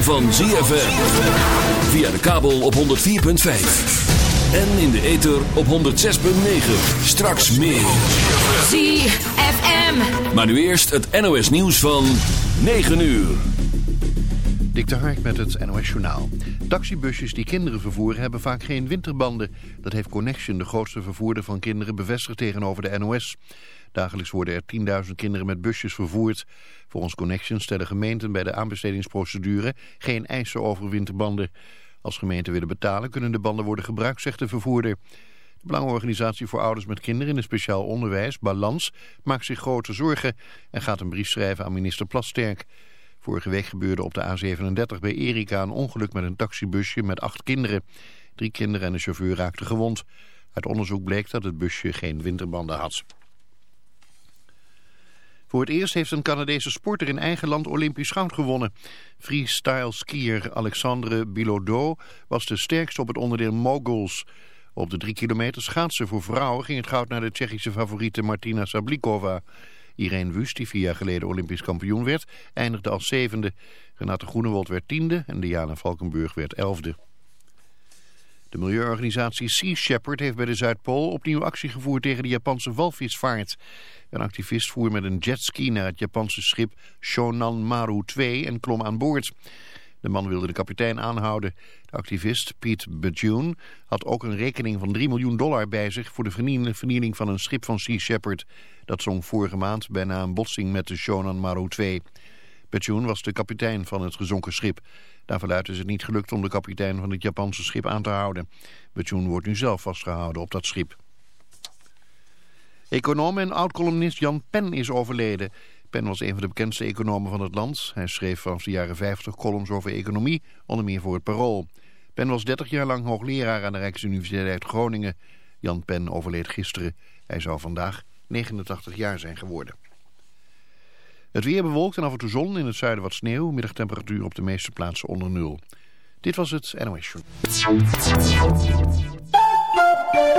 ritme van ZFM. Via de kabel op 104.5. En in de ether op 106.9. Straks meer. ZFM. Maar nu eerst het NOS nieuws van 9 uur. Dik de Hark met het NOS Journaal. Taxibusjes die kinderen vervoeren hebben vaak geen winterbanden. Dat heeft Connection, de grootste vervoerder van kinderen, bevestigd tegenover de NOS. Dagelijks worden er 10.000 kinderen met busjes vervoerd. Volgens Connection stellen gemeenten bij de aanbestedingsprocedure geen eisen over winterbanden. Als gemeenten willen betalen kunnen de banden worden gebruikt, zegt de vervoerder. De Belangenorganisatie voor Ouders met Kinderen in het Speciaal Onderwijs, Balans, maakt zich grote zorgen en gaat een brief schrijven aan minister Plasterk. Vorige week gebeurde op de A37 bij Erika een ongeluk met een taxibusje met acht kinderen. Drie kinderen en de chauffeur raakten gewond. Uit onderzoek bleek dat het busje geen winterbanden had. Voor het eerst heeft een Canadese sporter in eigen land Olympisch goud gewonnen. Freestyle skier Alexandre Bilodeau was de sterkste op het onderdeel moguls. Op de drie kilometer schaatsen voor vrouwen ging het goud naar de Tsjechische favoriete Martina Sablikova. Irene Wust, die vier jaar geleden Olympisch kampioen werd, eindigde als zevende. Renate Groenewold werd tiende en Diana Valkenburg werd elfde. De milieuorganisatie Sea Shepherd heeft bij de Zuidpool opnieuw actie gevoerd tegen de Japanse walvisvaart. Een activist voer met een jetski naar het Japanse schip Shonan Maru 2 en klom aan boord. De man wilde de kapitein aanhouden. De activist Pete Bejune had ook een rekening van 3 miljoen dollar bij zich voor de vernieling van een schip van Sea Shepherd. Dat zong vorige maand bijna een botsing met de Shonan Maru 2. Bejune was de kapitein van het gezonken schip. Daarvanuit is het niet gelukt om de kapitein van het Japanse schip aan te houden. Bejune wordt nu zelf vastgehouden op dat schip. Econoom en oud-columnist Jan Pen is overleden. Pen was een van de bekendste economen van het land. Hij schreef vanaf de jaren 50 columns over economie, onder meer voor het Parool. Pen was 30 jaar lang hoogleraar aan de Rijksuniversiteit Groningen. Jan Pen overleed gisteren. Hij zou vandaag 89 jaar zijn geworden. Het weer bewolkt en af en toe zon, in het zuiden wat sneeuw. Middagtemperatuur op de meeste plaatsen onder nul. Dit was het NOS.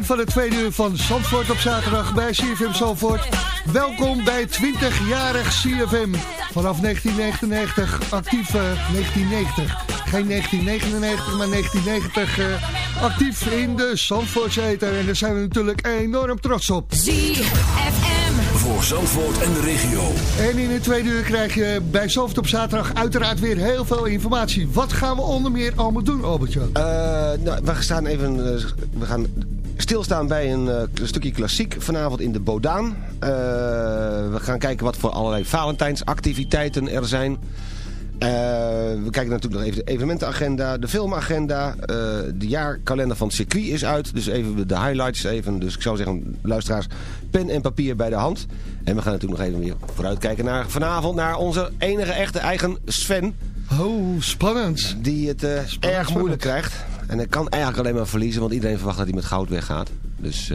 Begin van het tweede uur van Zandvoort op zaterdag bij CFM Zandvoort. Welkom bij 20-jarig CFM. Vanaf 1999 actief uh, 1990. Geen 1999, maar 1990 uh, actief in de Zandvoortseter. En daar zijn we natuurlijk enorm trots op. ZFM. Voor Zandvoort en de regio. En in het tweede uur krijg je bij Zandvoort op zaterdag uiteraard weer heel veel informatie. Wat gaan we onder meer allemaal doen, Albertje? Uh, nou, we gaan even uh, we gaan stilstaan bij een, uh, een, stukje klassiek vanavond in de Bodaan. Uh, we gaan kijken wat voor allerlei Valentijnsactiviteiten er zijn. Uh, we kijken natuurlijk nog even de evenementenagenda, de filmagenda. De jaarkalender van het circuit is uit. Dus even de highlights. Even, dus ik zou zeggen, luisteraars, pen en papier bij de hand. En we gaan natuurlijk nog even weer vooruitkijken naar vanavond... naar onze enige echte eigen Sven. Oh, spannend. Die het uh, spannend, erg spannend. moeilijk krijgt. En hij kan eigenlijk alleen maar verliezen, want iedereen verwacht dat hij met goud weggaat. Dus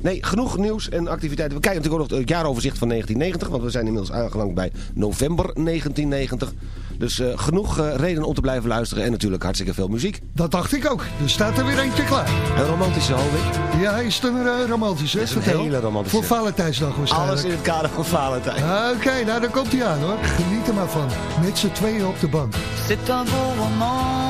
nee, genoeg nieuws en activiteiten. We kijken natuurlijk ook nog het jaaroverzicht van 1990, want we zijn inmiddels aangelangt bij november 1990. Dus uh, genoeg uh, reden om te blijven luisteren en natuurlijk hartstikke veel muziek. Dat dacht ik ook. Er staat er weer eentje klaar. Een romantische hoop ik. Ja, is het een uh, romantische? Is een hele romantische. Voor Valentijnsdag waarschijnlijk. Alles in het kader van Valentijn. Oké, okay, nou daar komt hij aan hoor. Geniet er maar van. Met z'n tweeën op de bank. C'est un beau roman,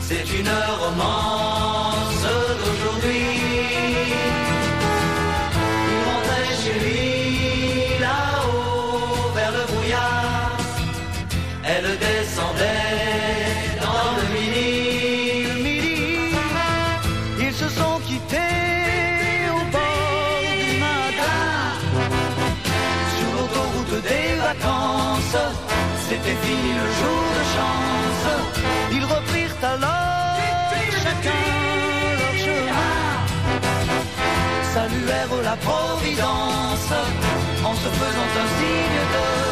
c'est une romance Saluèrent la Providence en se faisant un signe de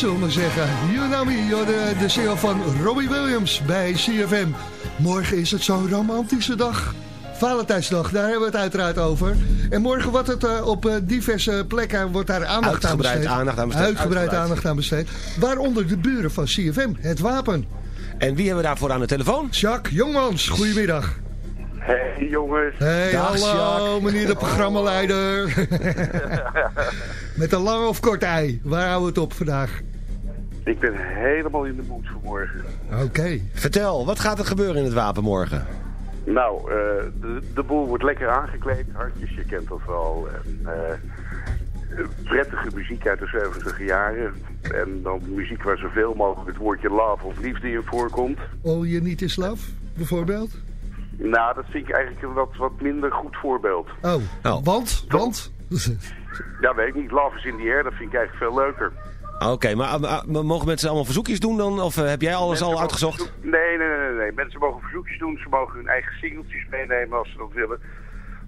Zullen we maar zeggen. You know me, joh, de, de single van Robbie Williams bij CFM. Morgen is het zo'n romantische dag. Valentijnsdag, daar hebben we het uiteraard over. En morgen wordt het eh, op eh, diverse plekken wordt daar aandacht Uitgebreid aan besteed. aandacht aan besteed. Uitgebreid Uitgebreid. aandacht aan besteed. Waaronder de buren van CFM, het wapen. En wie hebben we daarvoor aan de telefoon? Jacques Jongmans, goedemiddag. Hey jongens. Hey, Dag, hallo Jacques. meneer de programmaleider. Met een lang of kort ei, waar houden we het op vandaag? Ik ben helemaal in de moed voor morgen. Oké. Vertel, wat gaat er gebeuren in het wapen morgen? Nou, eh, de, de boel wordt lekker aangekleed. Hartjes, je kent dat wel. En, eh, prettige muziek uit de 70 jaren. En dan muziek waar zoveel mogelijk het woordje love of liefde in voorkomt. All You Need Is Love, bijvoorbeeld? Nou, dat vind ik eigenlijk een wat, wat minder goed voorbeeld. Oh, Oh. want? Want? Ja, weet ik niet. Love is in the air, dat vind ik eigenlijk veel leuker. Oké, maar ah, ah, mogen mensen allemaal verzoekjes doen dan? Of eh, heb jij alles Mensen al uitgezocht? Nee, nee, nee, nee. Mensen mogen verzoekjes doen. Ze mogen hun eigen singeltjes meenemen als ze dat willen.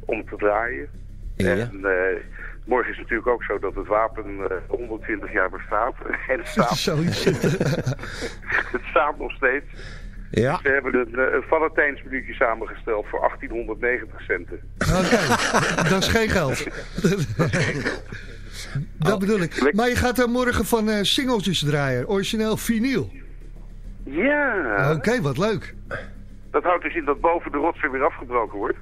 Om te draaien. Ja, ja. En eh, morgen is het natuurlijk ook zo dat het wapen eh, 120 jaar bestaat. En het staat, het staat nog steeds. Ja. Ze hebben een, eh, een Valentijnsminuutje samengesteld voor 1890 centen. Oké, dat is geen geld. dat bedoel ik. Maar je gaat er morgen van eh, singeltjes draaien. Origineel vinyl. Ja. Oké, wat leuk. Dat houdt dus in dat boven de rotsen weer afgebroken wordt.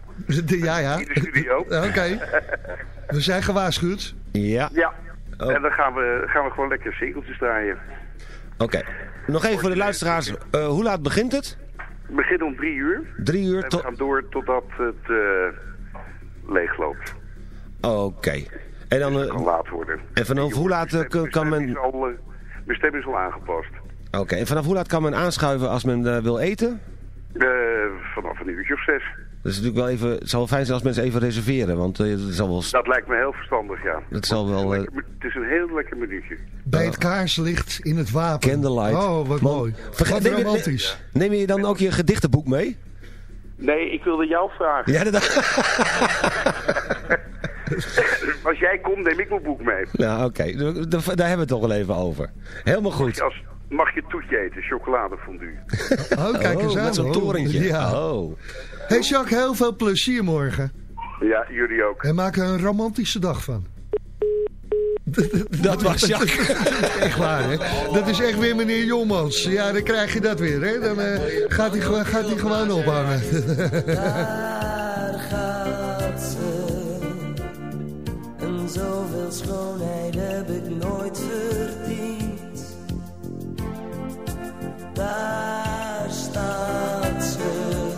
De- ja, ja. In de studio. Oké. We zijn gewaarschuwd. Ja. Ja. Oh. En dan gaan we, gaan we gewoon lekker singeltjes draaien. Oké. Nog even voor de luisteraars. eh, hoe laat begint het? We beginnen om drie uur. Drie uur En we tot... gaan door totdat het eh leegloopt. Oké. En dan... Eh, kan laat worden. en vanaf hoe laat eh, kan, men... al, eh, mijn stem is al aangepast. Oké. En vanaf hoe laat kan men aanschuiven als men eh, wil eten? Eh, vanaf een uurtje of zes. Dat is natuurlijk wel even... Het zal wel fijn zijn als mensen even reserveren, want het zal wel... Dat lijkt me heel verstandig, ja. Het zal wel... Lekker- het is een heel lekker minuutje. Bij het kaarslicht in het wapen. Candlelight. Oh, wat Man, mooi. vergeet- Wat neem je- romantisch. Neem je dan ook je gedichtenboek mee? Nee, ik wilde jou vragen. Ja, dat... Als jij komt, neem ik mijn boek mee. Nou, oké. Daar daar hebben we het toch wel even over. Helemaal goed. Als, mag je toetje eten, chocoladefondue. Oh, kijk eens Oh, aan. met zo'n torentje. Ja. Oh. Hey Jacques, heel veel plezier morgen. Ja, jullie ook. En maak er een romantische dag van. Dat was Jacques. echt waar, hè? Dat is echt weer meneer Jolmans. Ja, dan krijg je dat weer, hè? Dan eh, gaat, hij, gewoon- gaat hij gewoon ophangen. Daar gaat zoveel schoonheid heb ik nooit verdiend. Daar staat ze.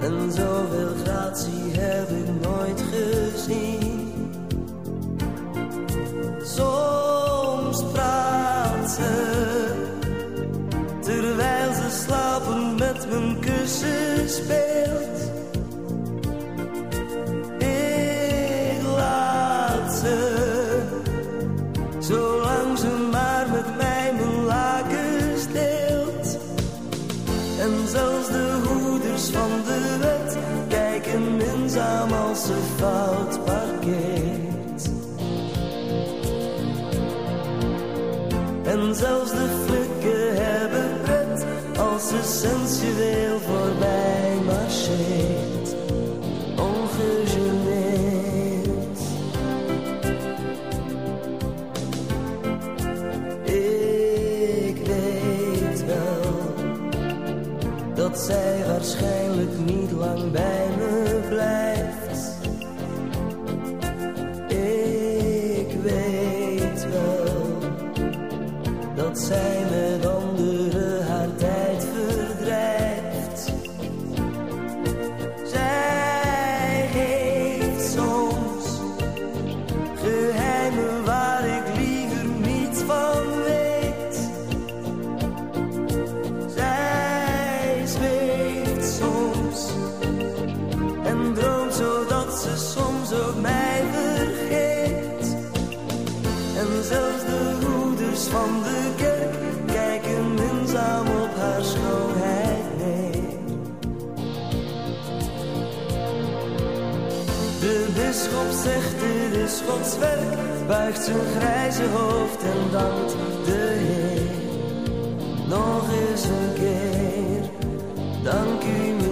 En zoveel gratie heb ik nooit gezien. Soms praat ze. Terwijl ze slapen met mijn kussen speelt. Gods werk, buigt zijn grijze hoofd en dankt de Heer. Nog eens een keer, dank u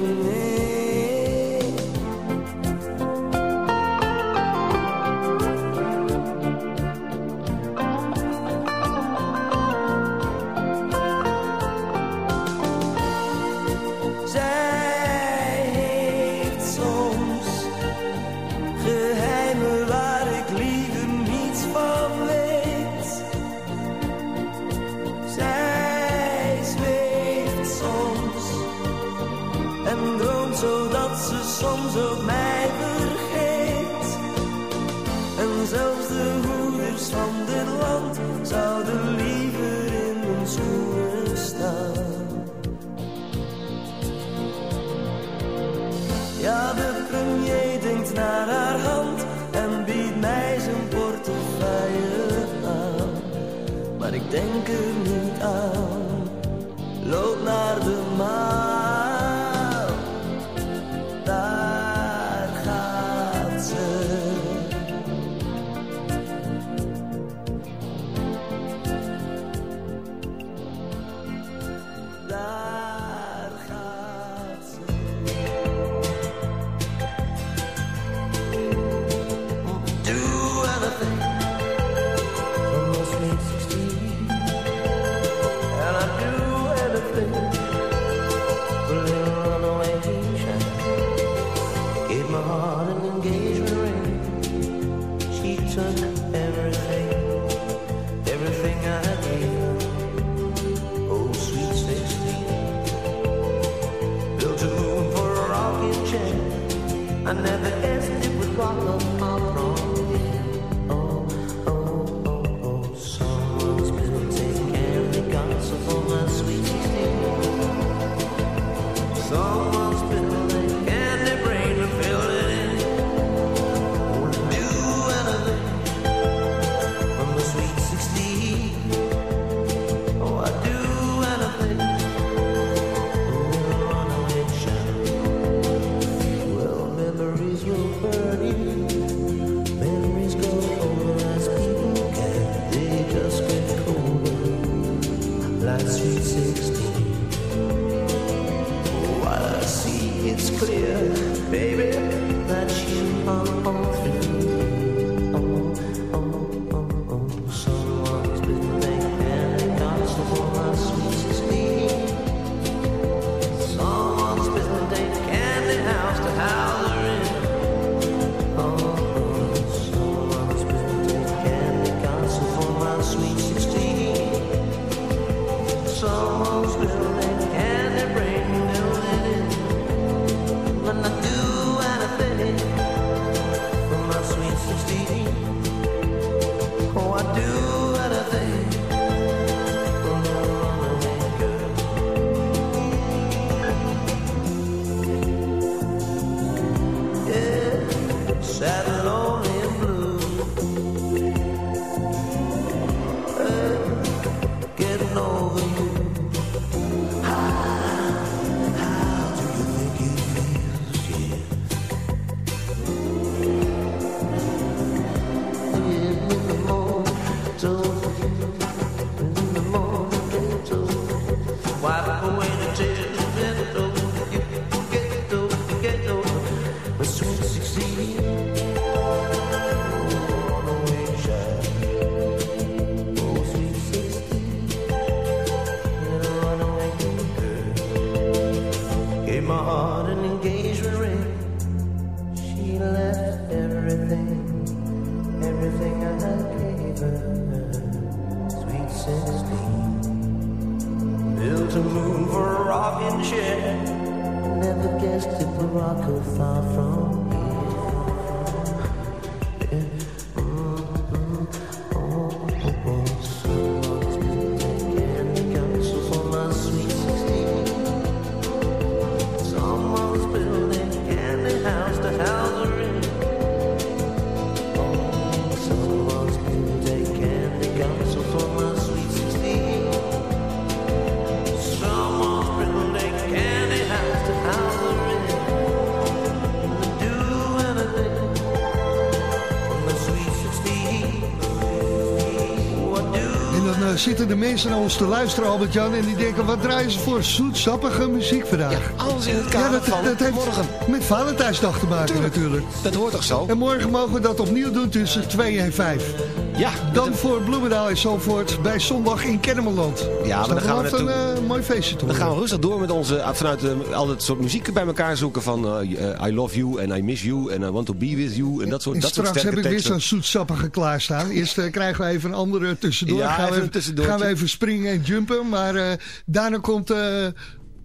zitten de mensen naar ons te luisteren, Albert-Jan, en die denken, wat draaien ze voor zoetsappige muziek vandaag? Alles in het kader van heeft morgen. met Valentijnsdag te maken natuurlijk. Dat hoort toch zo? En morgen mogen we dat opnieuw doen tussen 2 en 5. Ja. Dan voor Bloemendaal en Zandvoort bij zondag in Kennemerland. Ja, maar dan gaan we naartoe. Eh, mooi feestje toe. Dan gaan we rustig door met onze, eh, vanuit eh, al het soort muziek bij elkaar zoeken van eh, eh, I love you en I miss you en I want to be with you en dat soort, En dat soort straks heb sterke ik weer zo'n zoetsappige klaarstaan. Eerst krijgen we even een andere tussendoor. Ja, gaan, we even een tussendoortje. gaan we even springen en jumpen. Maar daarna komt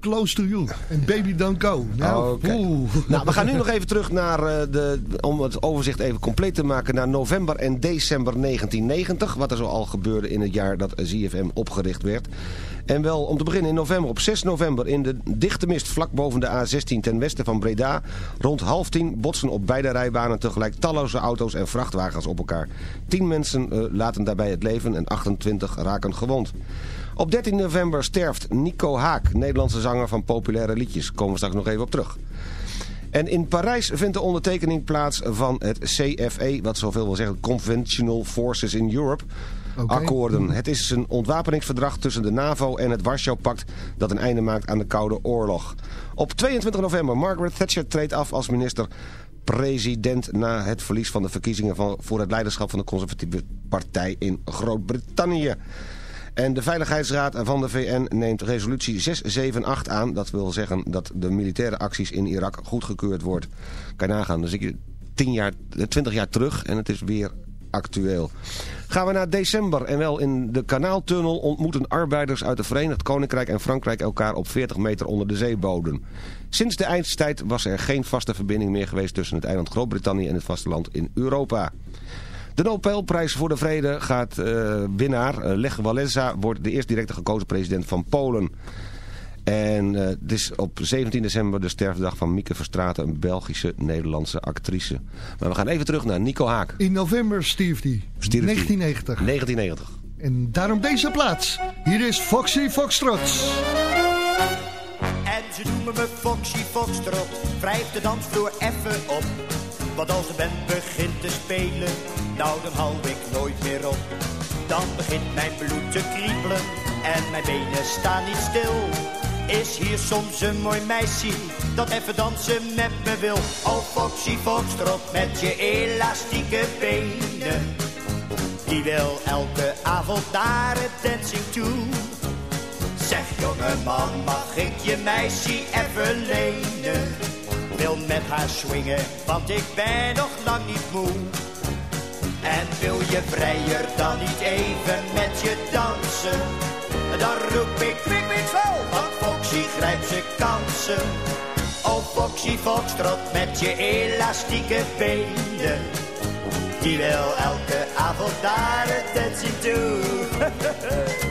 Close to You. En Baby Don't Go. Nou, oeh. Nou, we gaan nu nog even terug naar eh, de, om het overzicht even compleet te maken, naar november en december 1990. Wat er zo al gebeurde in het jaar dat ZFM opgericht werd. En wel om te beginnen in november. Op 6 november in de dichte mist vlak boven de A16 ten westen van Breda. Rond half tien botsen op beide rijbanen tegelijk talloze auto's en vrachtwagens op elkaar. 10 mensen eh, laten daarbij het leven en 28 raken gewond. Op 13 november sterft Nico Haak, Nederlandse zanger van populaire liedjes. Komen we straks nog even op terug. En in Parijs vindt de ondertekening plaats van het CFE, wat zoveel wil zeggen Conventional Forces in Europe, akkoorden. Het is een ontwapeningsverdrag tussen de NAVO en het Warschau-pact dat een einde maakt aan de Koude Oorlog. Op 22 november, Margaret Thatcher treedt af als minister president na het verlies van de verkiezingen van, voor het leiderschap van de conservatieve partij in Groot-Brittannië. En de Veiligheidsraad van de VN neemt resolutie 678 aan. Dat wil zeggen dat de militaire acties in Irak goedgekeurd wordt. Kan je nagaan, dan zit je 10 jaar, 20 jaar terug en het is weer actueel. Gaan we naar december en wel in de kanaaltunnel ontmoeten arbeiders uit het Verenigd Koninkrijk en Frankrijk elkaar op 40 meter onder de zeebodem. Sinds de eindstijd was er geen vaste verbinding meer geweest tussen het eiland Groot-Brittannië en het vasteland in Europa. De Nobelprijs voor de Vrede gaat uh, winnaar. Uh, Lech Walesa wordt de eerst directe gekozen president van Polen. En uh, het is op 17 december de sterfdag van Mieke Verstraeten, een Belgische Nederlandse actrice. Maar we gaan even terug naar Nico Haak. In november stierf die. Stierf 1990. 1990. En daarom deze plaats. Hier is Foxy Foxtrot. En ze noemen me Foxy Foxtrot. Wrijf de dansvloer even op. Want als de band begint te spelen, nou dan hou ik nooit meer op. Dan begint mijn bloed te kriebelen en mijn benen staan niet stil. Is hier soms een mooi meisje dat even dansen met me wil. Oh Foxy Foxtrot met je elastieke benen. Die wil elke avond naar het dancing toe. Zeg jongeman, mag ik je meisje even lenen? Wil met haar swingen, want ik ben nog lang niet moe. En wil je vrijer dan niet even met je dansen? Dan roep ik kwik, kwik, zo, want Foxy grijpt zijn kansen. Oh Foxy Foxtrot met je elastieke benen. Die wil elke avond naar het dancing toe.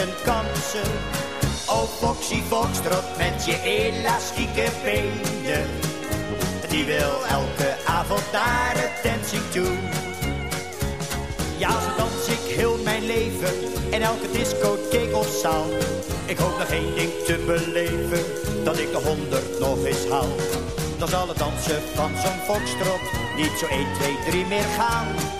zijn kansen. Oh Foxy Foxtrot met je elastieke benen. Die wil elke avond naar het dancing toe. Ja, zo dans ik heel mijn leven in elke discotheek of zaal. Ik hoop nog één ding te beleven, dat ik de honderd nog eens haal. Dan zal het dansen van zo'n foxtrot niet zo 1, 2, 3 meer gaan.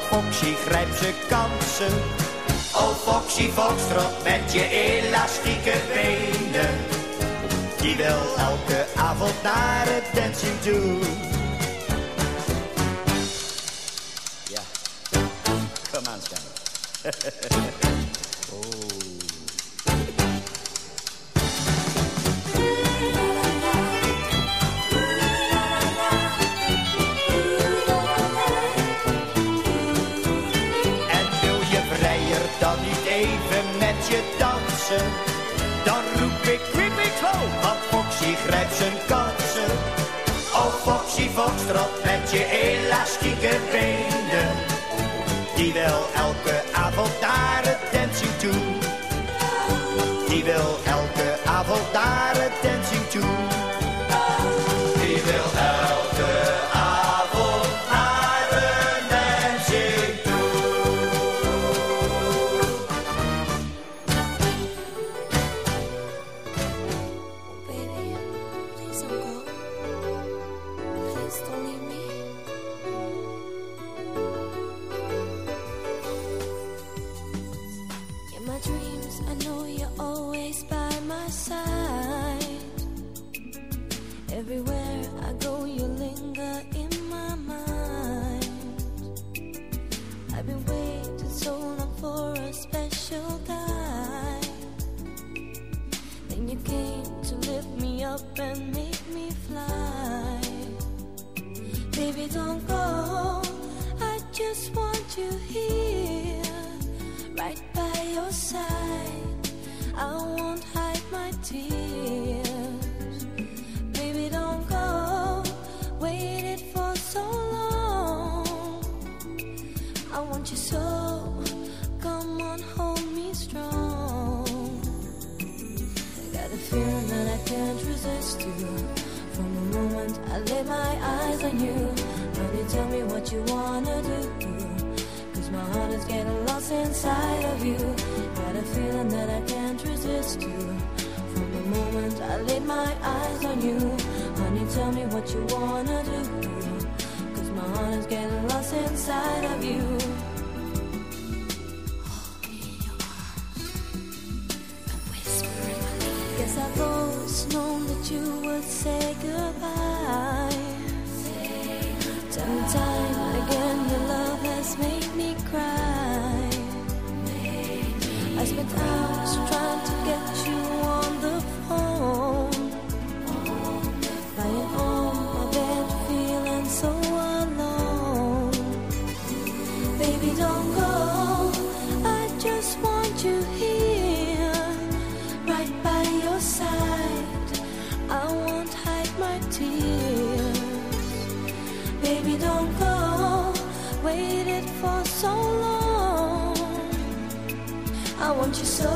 Foxy grijpt zijn kansen. Oh Foxy Foxtrot met je elastieke benen. Die wil elke avond naar het dancing toe. Ja, kom aan, Stan. Dan roep ik quick, slow, want Foxy grijpt zijn kansen. Oh Foxy Foxtrot met je elastieke benen. Die wil elke avond naar het toe. Die wil elke avond naar het want you here, right by your side. I won't hide my tears. Baby, don't go. Waited for so long. I want you so. Come on, hold me strong. I Got a feeling that I can't resist you. From the moment I lay my eyes on you, honey, tell me what you wanna do. Heart is getting lost inside of you. Got a feeling that I can't resist you. From the moment I laid my eyes on you, honey, tell me what you wanna do. Cause my heart is getting lost inside of you. Guess I've always known that you would say goodbye. I want you so.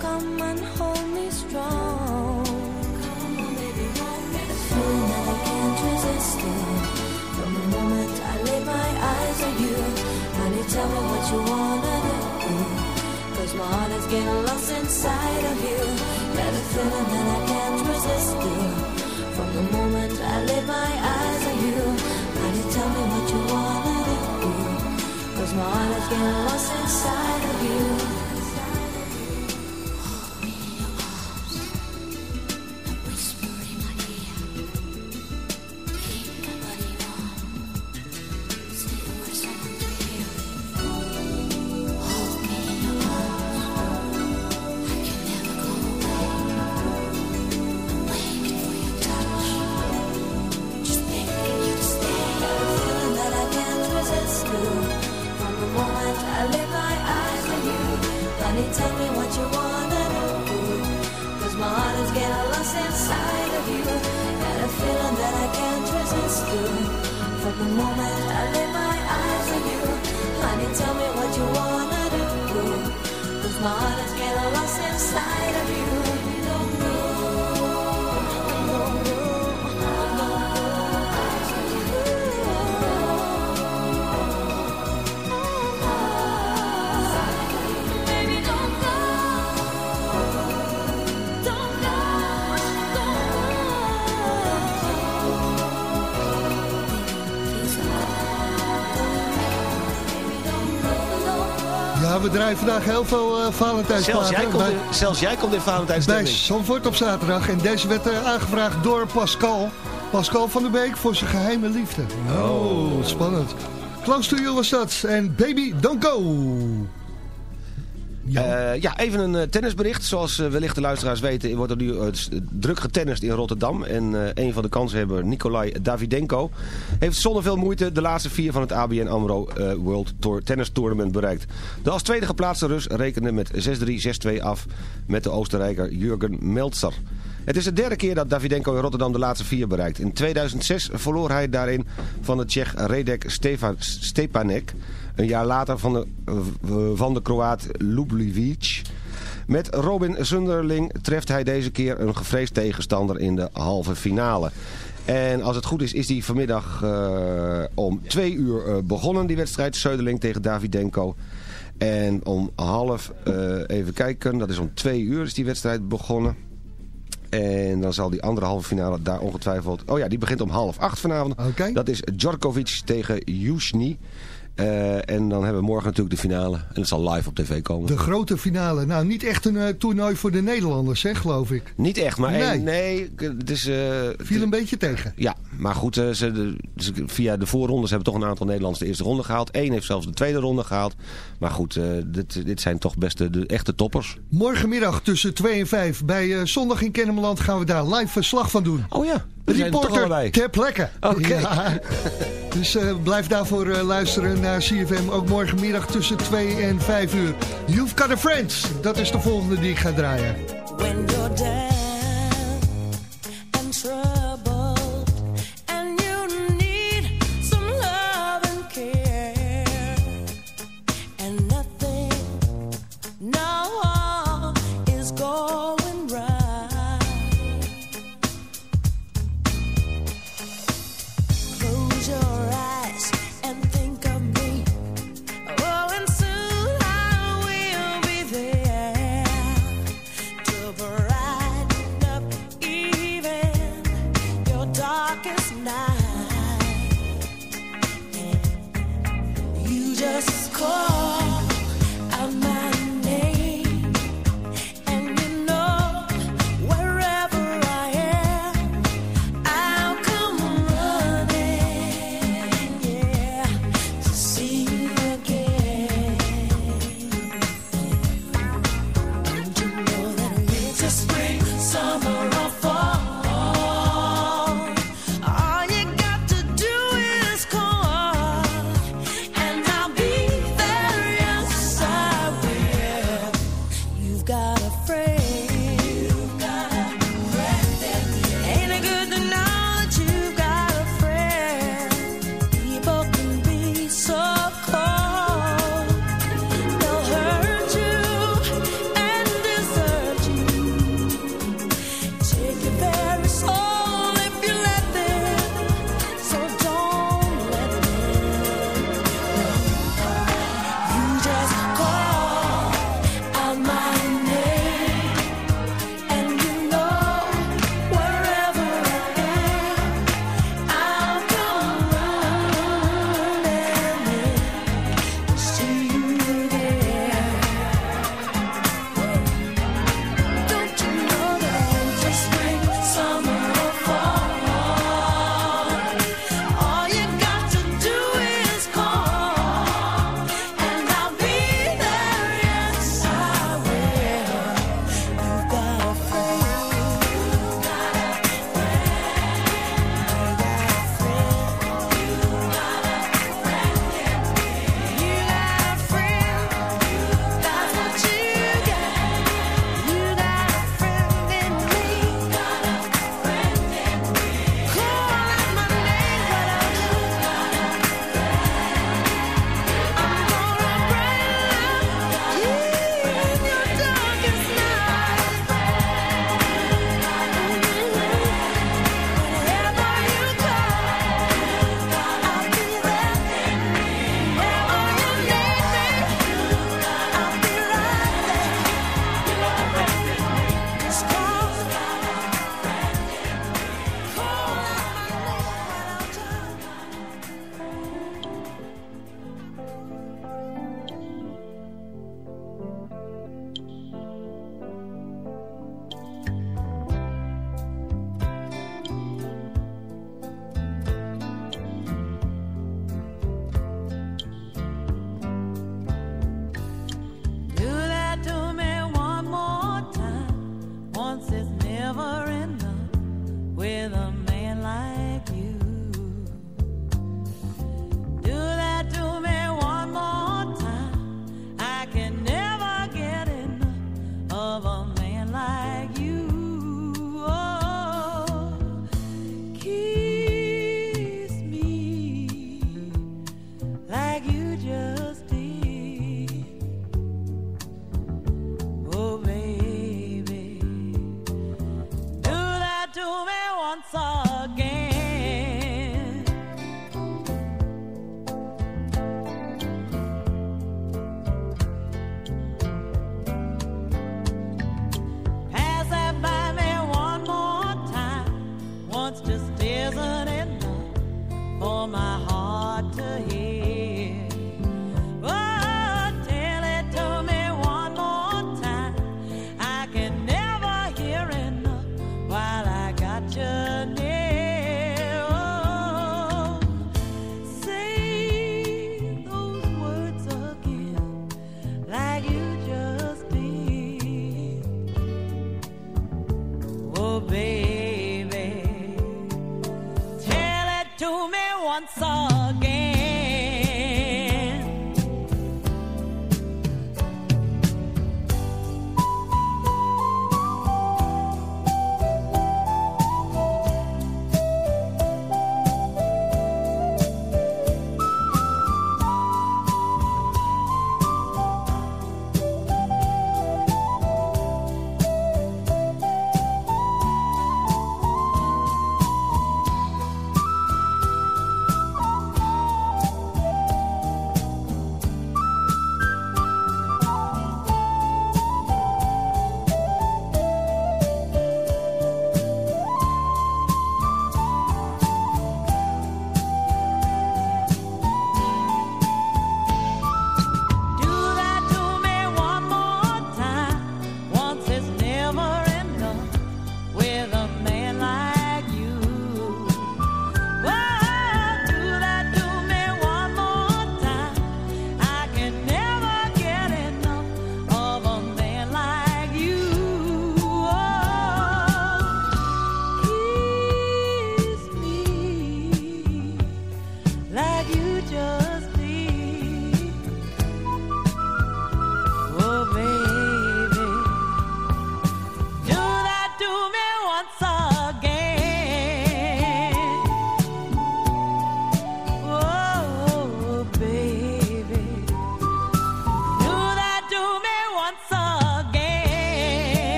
Come and hold me strong. Come on, baby, hold me strong. that I can't resist you. From the moment I lay my eyes on you, honey, tell me what you wanna do. Cause my heart is getting lost inside of you. Got a feeling that I can't resist you. From the moment I lay my eyes on you, honey, tell me what you wanna do. Cause my heart is getting lost inside of you. Draaien vandaag heel veel uh, Valentijnsplaten. Zelfs jij, komt bij, in, zelfs jij komt in bij. Zandvoort op zaterdag. En deze werd eh, aangevraagd door Pascal. Pascal van der Beek voor zijn geheime liefde. Oh, spannend. Close to you was dat. En Baby, don't go. Ja. ja, even een eh, tennisbericht. Zoals eh, wellicht de luisteraars weten wordt er nu eh, druk getennist in Rotterdam. En eh, een van de kanshebber, Nikolai Davidenko, heeft zonder veel moeite de laatste vier van het ABN AMRO eh, World Tour Tennis Tournament bereikt. De als tweede geplaatste Rus rekende met 6-3, 6-2 af met de Oostenrijker Jurgen Meltzer. Het is de derde keer dat Davidenko in Rotterdam de laatste vier bereikt. In 2006 verloor hij daarin van de Tsjech Redek Stepanek. Een jaar later van de, eh, van de Kroaat Ljubljevic. Met Robin Sunderling treft hij deze keer een gevreesd tegenstander in de halve finale. En als het goed is, is die vanmiddag eh, om twee uur eh, begonnen, die wedstrijd. Söderling tegen Davidenko. En om half, even kijken, dat is om twee uur is die wedstrijd begonnen. En dan zal die andere halve finale daar ongetwijfeld... Oh ja, die begint om half acht vanavond. Dat is Djokovic tegen Jusni. Eh, en dan hebben we morgen natuurlijk de finale. En het zal live op tv komen. De grote finale. Nou, niet echt een eh, toernooi voor de Nederlanders, hè, geloof ik. Niet echt, maar Nee. één- nee, het is... eh, Viel een beetje tegen. Ja, maar goed, ze, de- ze- via de voorrondes hebben toch een aantal Nederlanders de eerste ronde gehaald. Eén heeft zelfs de tweede ronde gehaald. Maar goed, dit, dit zijn toch best de, de echte toppers. Morgenmiddag tussen 2 en 5 bij Zondag in Kennemerland gaan we daar live verslag van doen. Oh ja, er Reporter ter plekke. Oké. Ja. Dus eh, blijf daarvoor eh, luisteren naar CFM. Ook morgenmiddag tussen 2 en 5 uur. You've got a friend. Dat is de volgende die ik ga draaien. When you're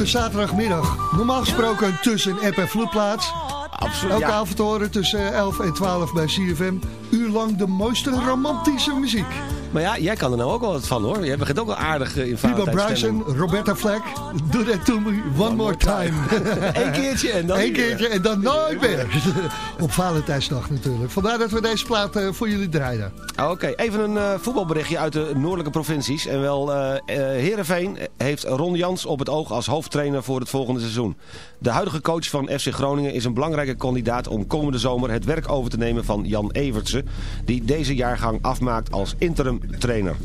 de zaterdagmiddag. Normaal gesproken tussen app en vloedplaats. Absoluut, Elke ja. avond horen tussen 11 en 12 bij CFM. Uur lang de mooiste romantische muziek. Maar ja, jij kan er nou ook wel wat van hoor. Jij begint ook wel aardig eh, in Valentijnsstemming. Bryson, Roberta Flack. Do that to me one, more time. Eén keertje en dan Eén keertje en dan nooit meer. Op Valentijnsdag natuurlijk. Vandaar dat we deze plaat eh, voor jullie draaien. Oké, even een eh, voetbalberichtje uit de noordelijke provincies. En wel, eh, Heerenveen heeft Ron Jans op het oog als hoofdtrainer voor het volgende seizoen. De huidige coach van FC Groningen is een belangrijke kandidaat om komende zomer het werk over te nemen van Jan Evertse, die deze jaargang afmaakt als interim trainer.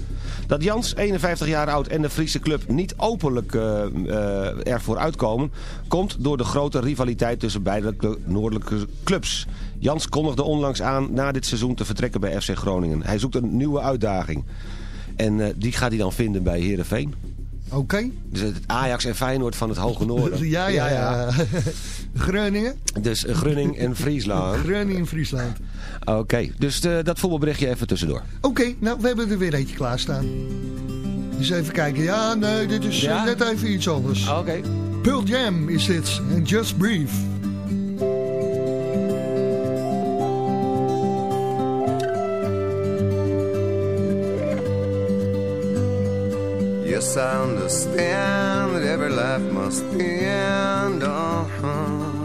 Dat Jans, 51 jaar oud en de Friese club niet openlijk eh, eh, ervoor uitkomen... komt door de grote rivaliteit tussen beide noordelijke clubs. Jans kondigde onlangs aan na dit seizoen te vertrekken bij FC Groningen. Hij zoekt een nieuwe uitdaging. En eh, die gaat hij dan vinden bij Heerenveen. Oké. Dus het Ajax en Feyenoord van het Hoge Noorden. Ja, ja, ja. Groningen. Dus Grunning en Friesland. Groningen in Friesland. Oké, dus eh, dat voetbalberichtje even tussendoor. Oké, nou, we hebben er weer eentje klaarstaan. Dus even kijken. Ja, nee, dit is eh, Ja? net even iets anders. Oké. Pearl Jam is dit. En Just Breathe. Yes, I understand that every life must end. Uh-huh.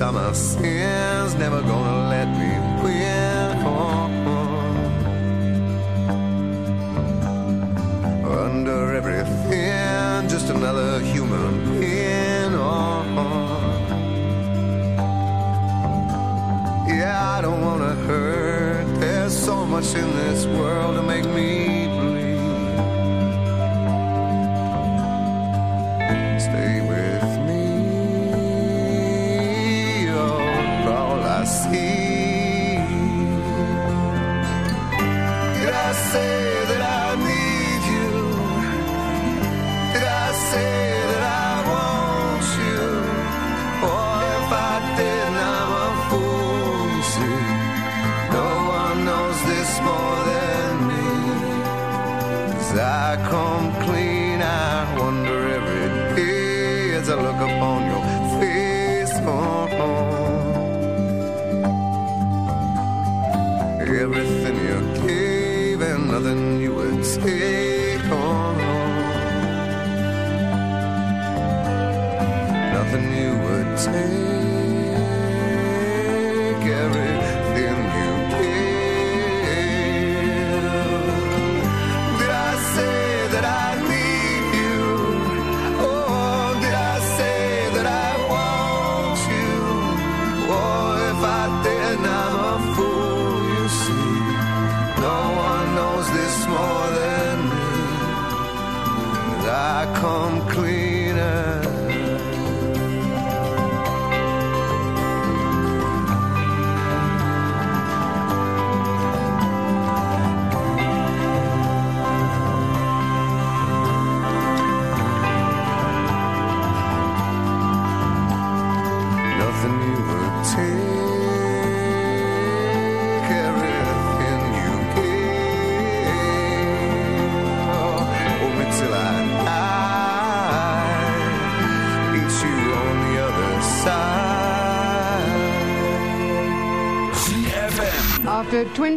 My sins, never gonna let me win. Under everything, just another human being. Yeah, I don't wanna hurt. There's so much in this world to make me as I look upon your face. Oh, Everything you gave and nothing you would take. Nothing you would take.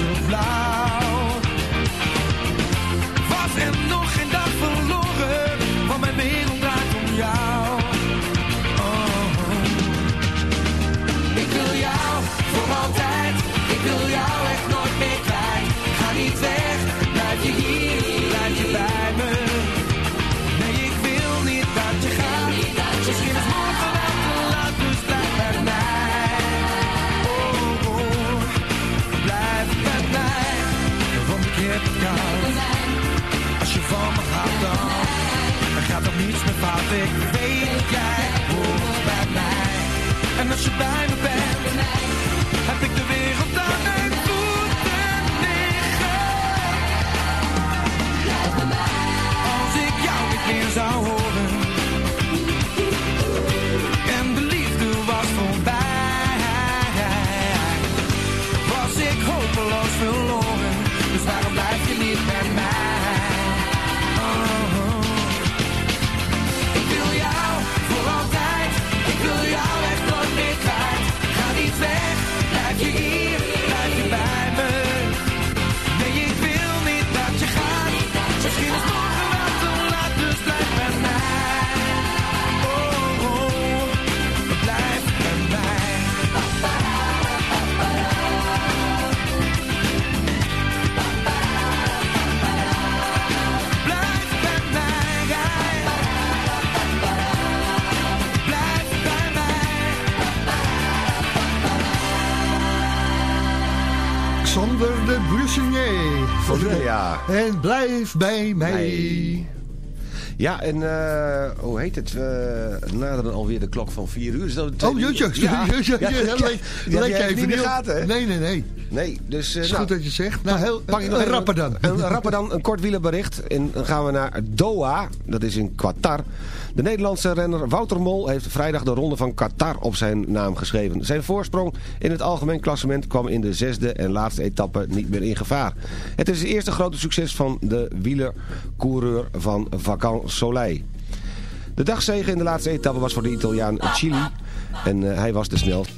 of life En blijf bij mij. Nee. Ja, en eh, hoe heet het? We naderen alweer de klok van 4 uur. Is dat Oh, jeetje. Ja, jeetje, leek- even niet in de gaten, hè? Nee, nee, nee. Nee, dus... eh, is nou, goed dat je zegt. Nou, heel, Pak een rapper dan. Een rapper dan, een kort wielerbericht. En dan gaan we naar Doha, dat is in Qatar. De Nederlandse renner Wouter Mol heeft vrijdag de ronde van Qatar op zijn naam geschreven. Zijn voorsprong in het algemeen klassement kwam in de zesde en laatste etappe niet meer in gevaar. Het is het eerste grote succes van de wielercoureur van Vacan Soleil. De dagzege in de laatste etappe was voor de Italiaan Chili. En eh, hij was de snelste.